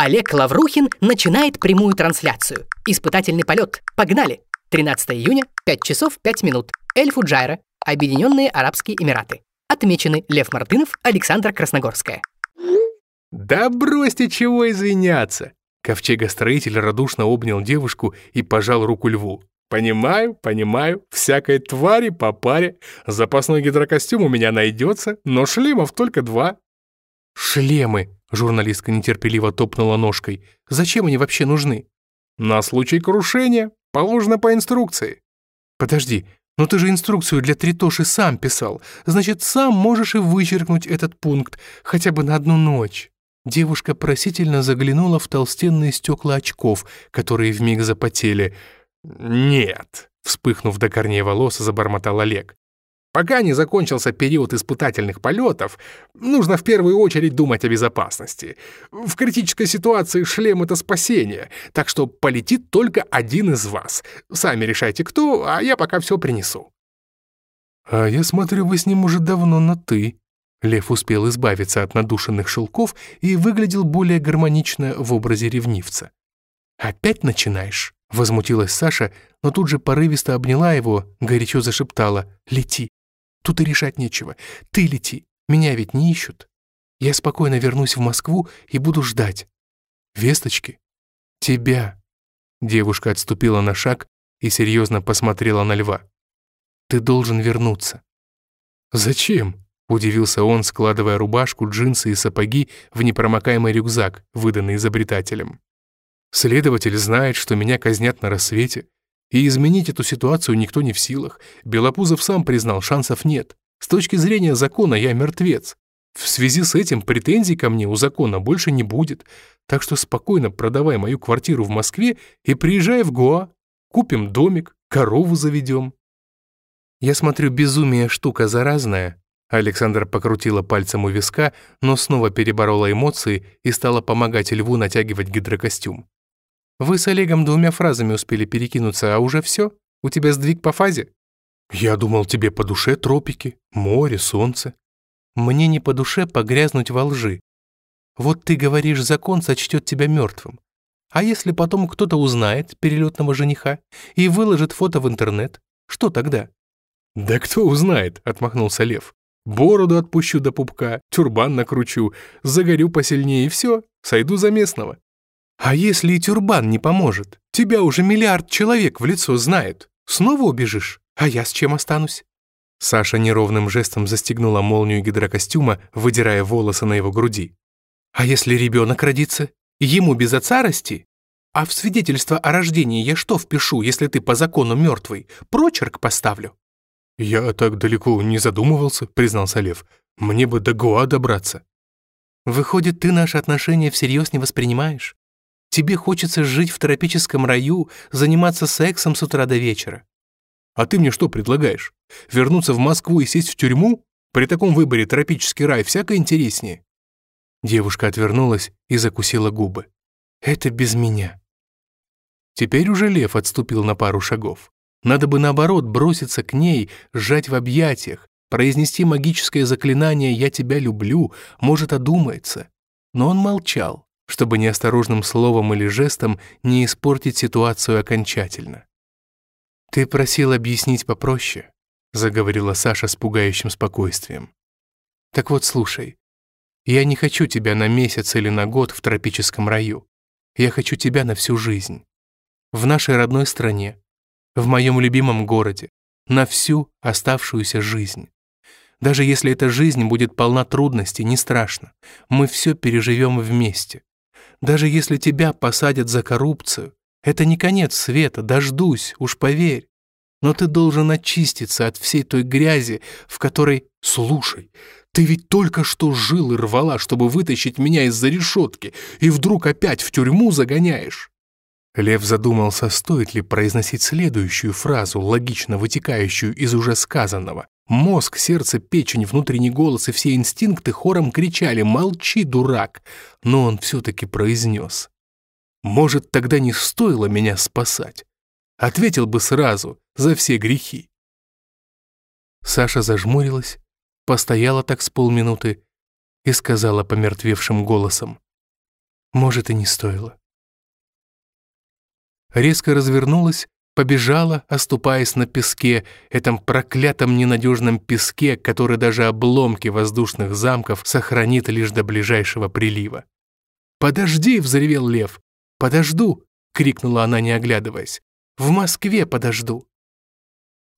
Олег Лаврухин начинает прямую трансляцию. Испытательный полет. Погнали! 13 июня, 5 часов 5 минут. Эль-Фуджайра, Объединенные Арабские Эмираты. Отмечены Лев Мартынов, Александра Красногорская. Да бросьте чего извиняться. Ковчегостроитель радушно обнял девушку и пожал руку льву. «Понимаю, понимаю, всякой твари по паре. Запасной гидрокостюм у меня найдется, но шлемов только два». «Шлемы!» — журналистка нетерпеливо топнула ножкой. «Зачем они вообще нужны?» «На случай крушения. Положено по инструкции». «Подожди, но ты же инструкцию для Тритоши сам писал. Значит, сам можешь и вычеркнуть этот пункт, хотя бы на одну ночь». Девушка просительно заглянула в толстенные стекла очков, которые вмиг запотели — «Нет», — вспыхнув до корней волос, забормотал Олег. «Пока не закончился период испытательных полетов, нужно в первую очередь думать о безопасности. В критической ситуации шлем — это спасение, так что полетит только один из вас. Сами решайте, кто, а я пока все принесу». «А я смотрю, вы с ним уже давно на «ты». Лев успел избавиться от надушенных шелков и выглядел более гармонично в образе ревнивца. «Опять начинаешь?» Возмутилась Саша, но тут же порывисто обняла его, горячо зашептала «Лети! Тут и решать нечего. Ты лети! Меня ведь не ищут. Я спокойно вернусь в Москву и буду ждать. Весточки? Тебя!» Девушка отступила на шаг и серьезно посмотрела на льва. «Ты должен вернуться». «Зачем?» — удивился он, складывая рубашку, джинсы и сапоги в непромокаемый рюкзак, выданный изобретателем. Следователь знает, что меня казнят на рассвете, и изменить эту ситуацию никто не в силах. Белопузов сам признал, шансов нет. С точки зрения закона я мертвец. В связи с этим претензий ко мне у закона больше не будет, так что спокойно продавай мою квартиру в Москве и приезжай в Гоа. Купим домик, корову заведем. Я смотрю, безумие штука заразная. Александр покрутила пальцем у виска, но снова переборола эмоции и стала помогать льву натягивать гидрокостюм. Вы с Олегом двумя фразами успели перекинуться, а уже все? У тебя сдвиг по фазе? Я думал, тебе по душе тропики, море, солнце. Мне не по душе погрязнуть во лжи. Вот ты говоришь, закон сочтет тебя мертвым. А если потом кто-то узнает перелетного жениха и выложит фото в интернет, что тогда? «Да кто узнает?» — отмахнулся Лев. «Бороду отпущу до пупка, тюрбан накручу, загорю посильнее и все, сойду за местного». А если и тюрбан не поможет? Тебя уже миллиард человек в лицо знают. Снова убежишь? А я с чем останусь?» Саша неровным жестом застегнула молнию гидрокостюма, выдирая волосы на его груди. «А если ребенок родится? Ему без отца расти? А в свидетельство о рождении я что впишу, если ты по закону мертвый? Прочерк поставлю?» «Я так далеко не задумывался», — признался Лев. «Мне бы до Гоа добраться». «Выходит, ты наши отношения всерьез не воспринимаешь? Тебе хочется жить в тропическом раю, заниматься сексом с утра до вечера. А ты мне что предлагаешь? Вернуться в Москву и сесть в тюрьму? При таком выборе тропический рай всяко интереснее. Девушка отвернулась и закусила губы. Это без меня. Теперь уже лев отступил на пару шагов. Надо бы наоборот броситься к ней, сжать в объятиях, произнести магическое заклинание «Я тебя люблю», может, одумается. Но он молчал чтобы неосторожным словом или жестом не испортить ситуацию окончательно. «Ты просил объяснить попроще», — заговорила Саша с пугающим спокойствием. «Так вот, слушай, я не хочу тебя на месяц или на год в тропическом раю. Я хочу тебя на всю жизнь. В нашей родной стране, в моем любимом городе, на всю оставшуюся жизнь. Даже если эта жизнь будет полна трудностей, не страшно. Мы все переживем вместе. Даже если тебя посадят за коррупцию, это не конец света, дождусь, уж поверь. Но ты должен очиститься от всей той грязи, в которой... Слушай, ты ведь только что жил и рвала, чтобы вытащить меня из-за решетки, и вдруг опять в тюрьму загоняешь. Лев задумался, стоит ли произносить следующую фразу, логично вытекающую из уже сказанного. Мозг, сердце, печень, внутренний голос и все инстинкты хором кричали «Молчи, дурак!» Но он все-таки произнес. «Может, тогда не стоило меня спасать? Ответил бы сразу, за все грехи». Саша зажмурилась, постояла так с полминуты и сказала помертвевшим голосом. может, и не стоило. Резко развернулась, побежала, оступаясь на песке, этом проклятом ненадежном песке, который даже обломки воздушных замков сохранит лишь до ближайшего прилива. «Подожди!» — взревел лев. «Подожду!» — крикнула она, не оглядываясь. «В Москве подожду!»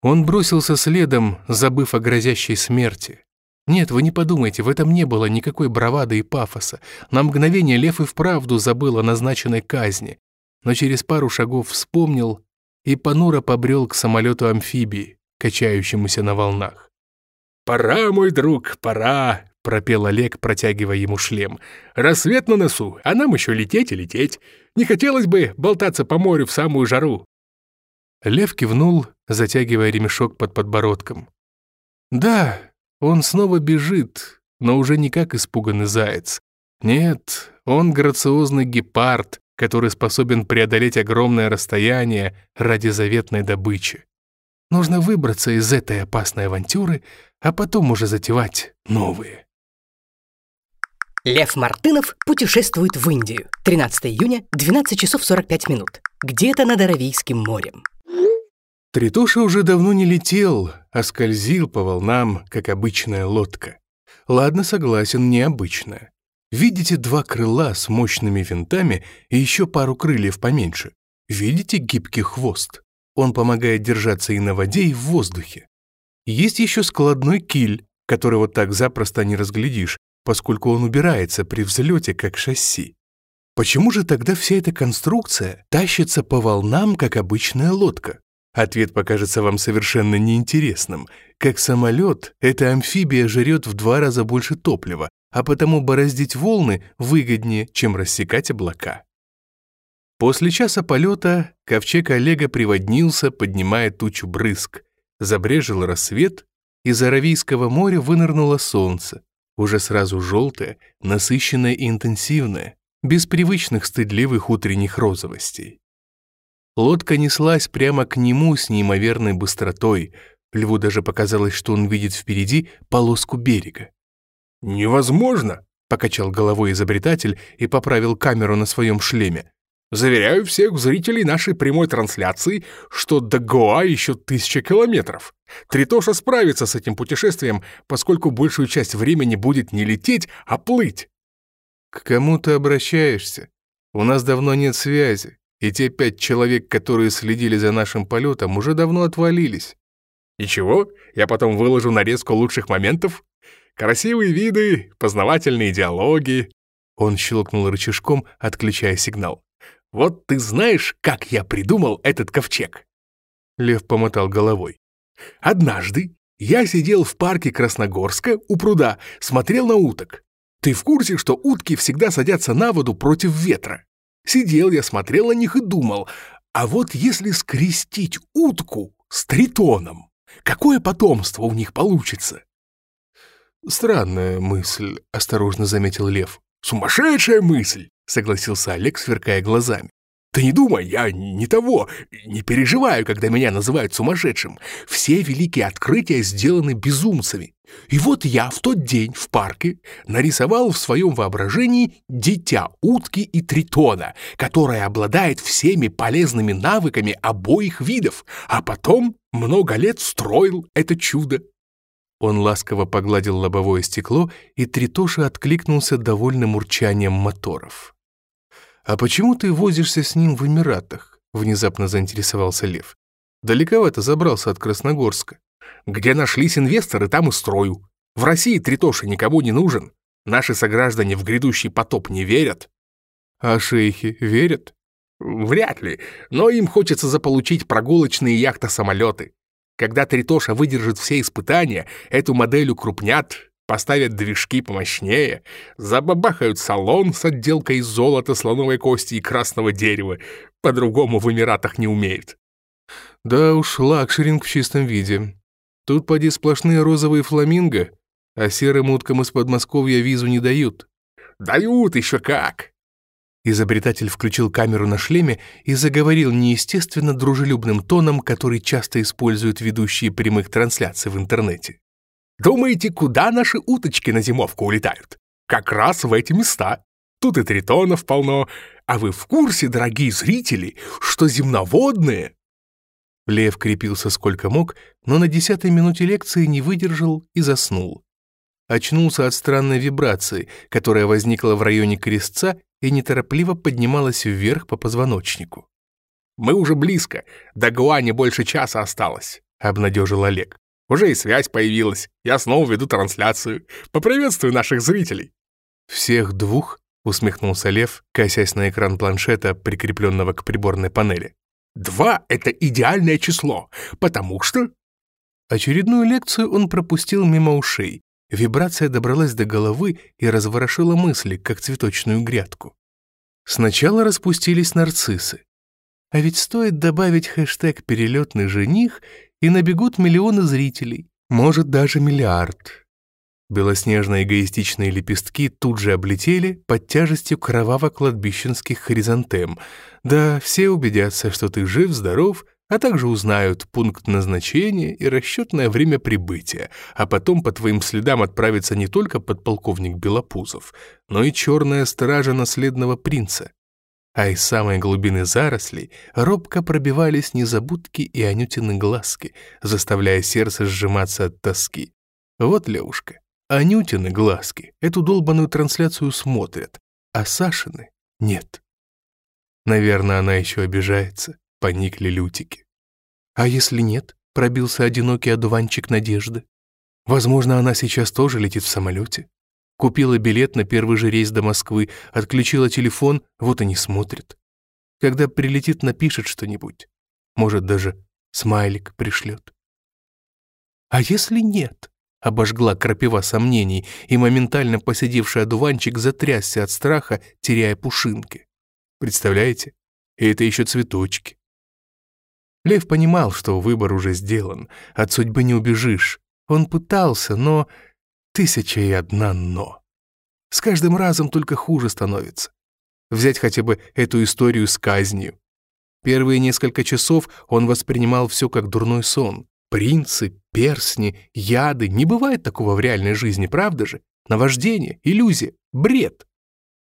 Он бросился следом, забыв о грозящей смерти. Нет, вы не подумайте, в этом не было никакой бравады и пафоса. На мгновение лев и вправду забыл о назначенной казни, но через пару шагов вспомнил и понуро побрел к самолету-амфибии, качающемуся на волнах. «Пора, мой друг, пора!» — пропел Олег, протягивая ему шлем. «Рассвет на носу, а нам еще лететь и лететь. Не хотелось бы болтаться по морю в самую жару». Лев кивнул, затягивая ремешок под подбородком. «Да, он снова бежит, но уже не как испуганный заяц. Нет, он грациозный гепард, который способен преодолеть огромное расстояние ради заветной добычи. Нужно выбраться из этой опасной авантюры, а потом уже затевать новые. Лев Мартынов путешествует в Индию. 13 июня, 12 часов 45 минут. Где-то над Аравийским морем. Тритоша уже давно не летел, а скользил по волнам, как обычная лодка. Ладно, согласен, необычная. Видите два крыла с мощными винтами и еще пару крыльев поменьше? Видите гибкий хвост? Он помогает держаться и на воде, и в воздухе. Есть еще складной киль, который вот так запросто не разглядишь, поскольку он убирается при взлете, как шасси. Почему же тогда вся эта конструкция тащится по волнам, как обычная лодка? Ответ покажется вам совершенно неинтересным. Как самолет, эта амфибия жрет в два раза больше топлива, а потому бороздить волны выгоднее, чем рассекать облака. После часа полета ковчег Олега приводнился, поднимая тучу брызг. Забрежил рассвет, из Аравийского моря вынырнуло солнце, уже сразу желтое, насыщенное и интенсивное, без привычных стыдливых утренних розовостей. Лодка неслась прямо к нему с неимоверной быстротой. Льву даже показалось, что он видит впереди полоску берега. «Невозможно!» — покачал головой изобретатель и поправил камеру на своем шлеме. «Заверяю всех зрителей нашей прямой трансляции, что до Гоа еще тысяча километров. Тритоша справится с этим путешествием, поскольку большую часть времени будет не лететь, а плыть». «К кому ты обращаешься? У нас давно нет связи, и те пять человек, которые следили за нашим полетом, уже давно отвалились». «Ничего, я потом выложу нарезку лучших моментов», Красивые виды, познавательные диалоги». Он щелкнул рычажком, отключая сигнал. «Вот ты знаешь, как я придумал этот ковчег?» Лев помотал головой. «Однажды я сидел в парке Красногорска у пруда, смотрел на уток. Ты в курсе, что утки всегда садятся на воду против ветра? Сидел я, смотрел на них и думал, а вот если скрестить утку с тритоном, какое потомство у них получится? «Странная мысль», — осторожно заметил Лев. «Сумасшедшая мысль!» — согласился Олег, сверкая глазами. «Ты не думай, я не того, не переживаю, когда меня называют сумасшедшим. Все великие открытия сделаны безумцами. И вот я в тот день в парке нарисовал в своем воображении дитя утки и тритона, которое обладает всеми полезными навыками обоих видов, а потом много лет строил это чудо. Он ласково погладил лобовое стекло, и Тритоша откликнулся довольным урчанием моторов. «А почему ты возишься с ним в Эмиратах?» — внезапно заинтересовался Лев. «Далековато забрался от Красногорска». «Где нашлись инвесторы, там и строю. В России Тритоша никому не нужен. Наши сограждане в грядущий потоп не верят». «А шейхи верят?» «Вряд ли, но им хочется заполучить прогулочные яхта-самолеты. Когда Тритоша выдержит все испытания, эту модель укрупнят, поставят движки помощнее, забабахают салон с отделкой из золота, слоновой кости и красного дерева. По-другому в Эмиратах не умеют. Да уж, лакшеринг в чистом виде. Тут поди сплошные розовые фламинго, а серым уткам из Подмосковья визу не дают. Дают еще как. Изобретатель включил камеру на шлеме и заговорил неестественно дружелюбным тоном, который часто используют ведущие прямых трансляций в интернете. «Думаете, куда наши уточки на зимовку улетают? Как раз в эти места. тут и тритонов полно. А вы в курсе, дорогие зрители, что земноводные Лев крепился сколько мог, но на десятой минуте лекции не выдержал и заснул. Очнулся от странной вибрации, которая возникла в районе крестца и неторопливо поднималась вверх по позвоночнику. «Мы уже близко, до Гуани больше часа осталось», — обнадежил Олег. «Уже и связь появилась, я снова веду трансляцию. Поприветствую наших зрителей». «Всех двух?» — усмехнулся Лев, косясь на экран планшета, прикрепленного к приборной панели. Два — это идеальное число, потому что...» Очередную лекцию он пропустил мимо ушей. Вибрация добралась до головы и разворошила мысли, как цветочную грядку. Сначала распустились нарциссы. А ведь стоит добавить хэштег «перелетный жених» и набегут миллионы зрителей, может даже миллиард. Белоснежные эгоистичные лепестки тут же облетели под тяжестью кроваво-кладбищенских хризантем. Да, все убедятся, что ты жив-здоров, а также узнают пункт назначения и расчетное время прибытия, а потом по твоим следам отправится не только подполковник Белопузов, но и черная стража наследного принца. А из самой глубины зарослей робко пробивались незабудки и анютины глазки, заставляя сердце сжиматься от тоски. Вот, Левушка, Анютины глазки эту долбанную трансляцию смотрят, а Сашины нет. Наверное, она еще обижается, поникли лютики. А если нет, пробился одинокий одуванчик надежды. Возможно, она сейчас тоже летит в самолете. Купила билет на первый же рейс до Москвы, отключила телефон, вот и не смотрит. Когда прилетит, напишет что-нибудь. Может, даже смайлик пришлет. А если нет? обожгла крапива сомнений, и моментально посидевший одуванчик затрясся от страха, теряя пушинки. Представляете? И это еще цветочки. Лев понимал, что выбор уже сделан, от судьбы не убежишь. Он пытался, но... Тысяча и одна «но». С каждым разом только хуже становится. Взять хотя бы эту историю с казнью. Первые несколько часов он воспринимал все как дурной сон. Принцы, персни, яды. Не бывает такого в реальной жизни, правда же? Наваждение, иллюзия, бред.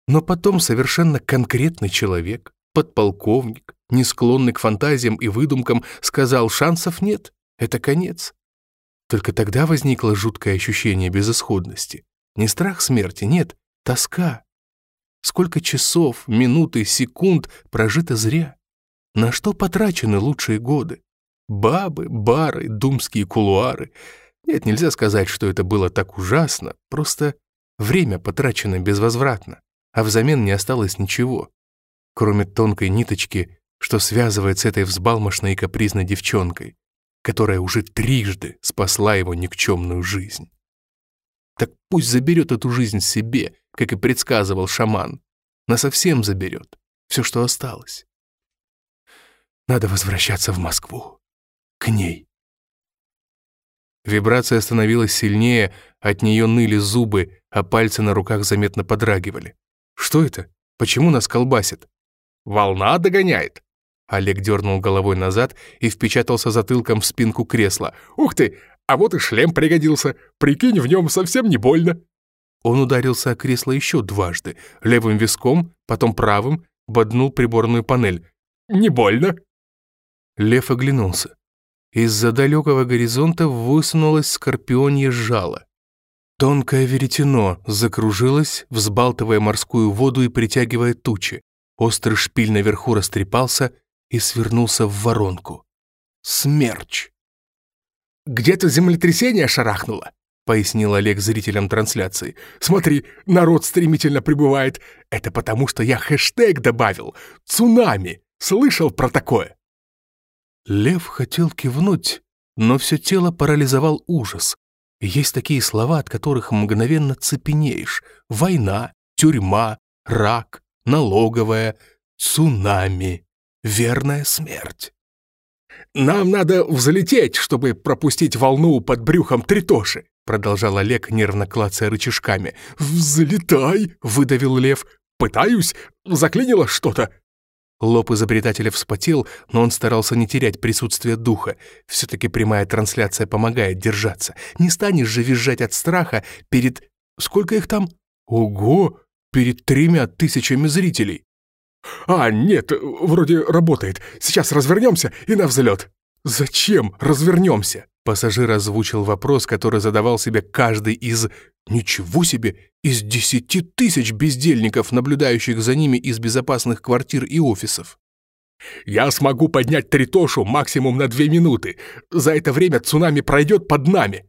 Но потом совершенно конкретный человек, подполковник, не склонный к фантазиям и выдумкам, сказал, шансов нет, это конец. Только тогда возникло жуткое ощущение безысходности. Не страх смерти, нет, тоска. Сколько часов, минут и секунд прожито зря? На что потрачены лучшие годы? Бабы, бары, думские кулуары. Нет, нельзя сказать, что это было так ужасно, просто время потрачено безвозвратно, а взамен не осталось ничего, кроме тонкой ниточки, что связывает с этой взбалмошной и капризной девчонкой, которая уже трижды спасла его никчемную жизнь. Так пусть заберет эту жизнь себе, как и предсказывал шаман. Насовсем заберет все, что осталось. Надо возвращаться в Москву к ней. Вибрация становилась сильнее, от нее ныли зубы, а пальцы на руках заметно подрагивали. «Что это? Почему нас колбасит?» «Волна догоняет!» Олег дернул головой назад и впечатался затылком в спинку кресла. «Ух ты! А вот и шлем пригодился! Прикинь, в нем совсем не больно!» Он ударился о кресло еще дважды, левым виском, потом правым, боднул приборную панель. «Не больно?» Лев оглянулся. Из-за далекого горизонта высунулось скорпионье жало. Тонкое веретено закружилось, взбалтывая морскую воду и притягивая тучи. Острый шпиль наверху растрепался и свернулся в воронку. Смерч! «Где-то землетрясение шарахнуло», — пояснил Олег зрителям трансляции. «Смотри, народ стремительно прибывает. Это потому, что я хэштег добавил. Цунами. Слышал про такое?» Лев хотел кивнуть, но все тело парализовал ужас. Есть такие слова, от которых мгновенно цепенеешь. Война, тюрьма, рак, налоговая, цунами, верная смерть. «Нам надо взлететь, чтобы пропустить волну под брюхом Тритоши», продолжал Олег, нервно клацая рычажками. «Взлетай!» — выдавил Лев. «Пытаюсь, заклинило что-то. Лоб изобретателя вспотел, но он старался не терять присутствие духа. Все-таки прямая трансляция помогает держаться. Не станешь же визжать от страха перед... Сколько их там? Ого! перед тремя тысячами зрителей. «А, нет, вроде работает. Сейчас развернемся и на взлет». «Зачем развернемся?» Пассажир озвучил вопрос, который задавал себе каждый из... Ничего себе! Из десяти тысяч бездельников, наблюдающих за ними из безопасных квартир и офисов. «Я смогу поднять Тритошу максимум на две минуты. За это время цунами пройдет под нами».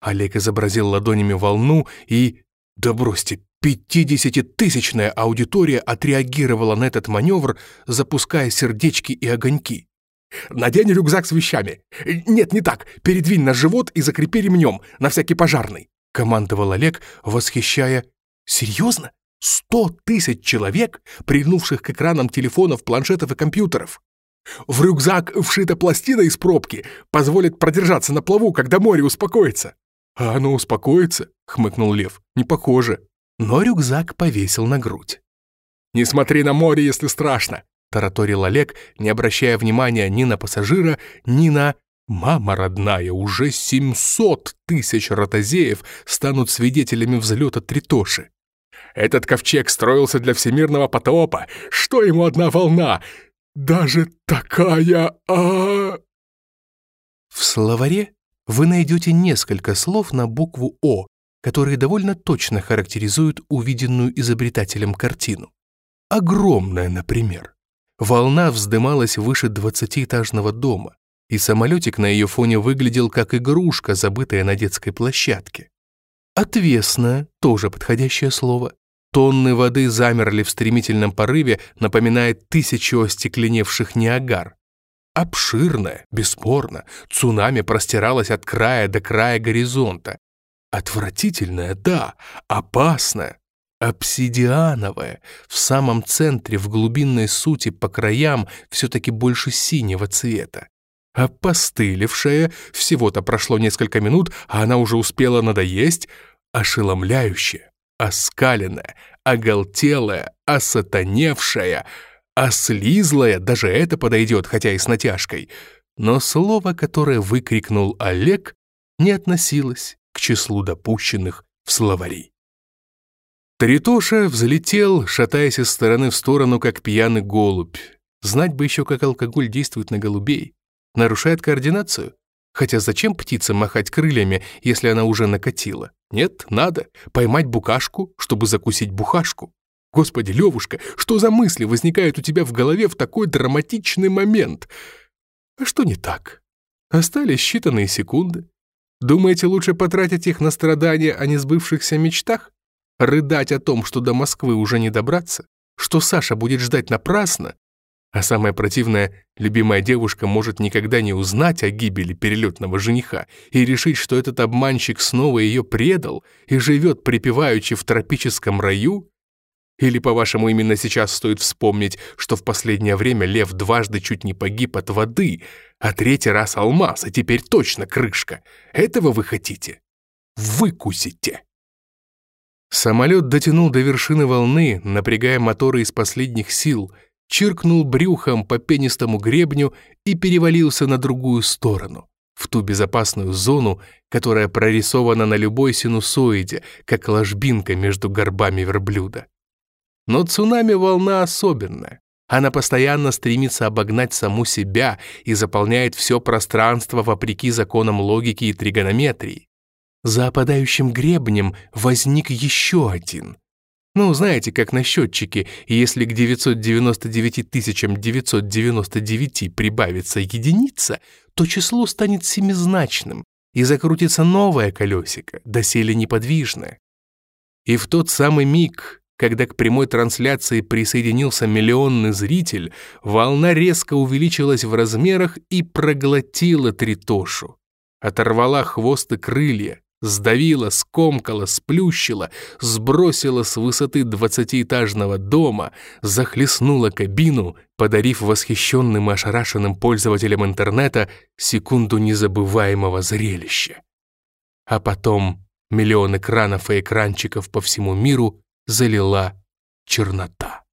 Олег изобразил ладонями волну и... Да бросьте, пятидесятитысячная аудитория отреагировала на этот маневр, запуская сердечки и огоньки. «Надень рюкзак с вещами. Нет, не так. Передвинь на живот и закрепи ремнем, на всякий пожарный», — командовал Олег, восхищая. «Серьезно? Сто тысяч человек, прильнувших к экранам телефонов, планшетов и компьютеров. В рюкзак вшита пластина из пробки, позволит продержаться на плаву, когда море успокоится». «А оно успокоится?» — хмыкнул Лев. «Не похоже». Но рюкзак повесил на грудь. «Не смотри на море, если страшно», — тараторил Олег, не обращая внимания ни на пассажира, ни на... «Мама родная, уже 700 тысяч ротозеев станут свидетелями взлета Тритоши. Этот ковчег строился для всемирного потопа. Что ему одна волна? Даже такая... а В словаре вы найдете несколько слов на букву «О», которые довольно точно характеризуют увиденную изобретателем картину. Огромная, например. Волна вздымалась выше двадцатиэтажного дома, и самолетик на ее фоне выглядел как игрушка, забытая на детской площадке. Отвесная, тоже подходящее слово. Тонны воды замерли в стремительном порыве, напоминая тысячу остекленевших Ниагар. Обширная, бесспорно, цунами простиралась от края до края горизонта. Отвратительная, да, опасная, обсидиановая, в самом центре, в глубинной сути, по краям, все-таки больше синего цвета. Опостылевшая, всего-то прошло несколько минут, а она уже успела надоесть, ошеломляющая, оскаленная, оголтелая, осатаневшая, ослизлая, даже это подойдет, хотя и с натяжкой. Но слово, которое выкрикнул Олег, не относилось к числу допущенных в словари. Тритоша взлетел, шатаясь из стороны в сторону, как пьяный голубь. Знать бы еще, как алкоголь действует на голубей. Нарушает координацию? Хотя зачем птице махать крыльями, если она уже накатила? Нет, надо. Поймать букашку, чтобы закусить бухашку. Господи, Левушка, что за мысли возникают у тебя в голове в такой драматичный момент? А что не так? Остались считанные секунды. Думаете, лучше потратить их на страдания о несбывшихся мечтах? Рыдать о том, что до Москвы уже не добраться? Что Саша будет ждать напрасно? А самое противное, любимая девушка может никогда не узнать о гибели перелетного жениха и решить, что этот обманщик снова ее предал и живет припеваючи в тропическом раю? Или, по-вашему, именно сейчас стоит вспомнить, что в последнее время лев дважды чуть не погиб от воды, а третий раз алмаз, а теперь точно крышка. Этого вы хотите? Выкусите. Самолет дотянул до вершины волны, напрягая моторы из последних сил, чиркнул брюхом по пенистому гребню и перевалился на другую сторону, в ту безопасную зону, которая прорисована на любой синусоиде, как ложбинка между горбами верблюда. Но цунами-волна особенная. Она постоянно стремится обогнать саму себя и заполняет все пространство вопреки законам логики и тригонометрии. За опадающим гребнем возник еще один. Ну, знаете, как на счетчике, если к 999 999 прибавится единица, то число станет семизначным, и закрутится новое колесико, доселе неподвижное. И в тот самый миг, когда к прямой трансляции присоединился миллионный зритель, волна резко увеличилась в размерах и проглотила Тритошу. Оторвала хвост и крылья, сдавила, скомкала, сплющила, сбросила с высоты двадцатиэтажного дома, захлестнула кабину, подарив восхищенным и ошарашенным пользователям интернета секунду незабываемого зрелища. А потом миллион экранов и экранчиков по всему миру залила чернота.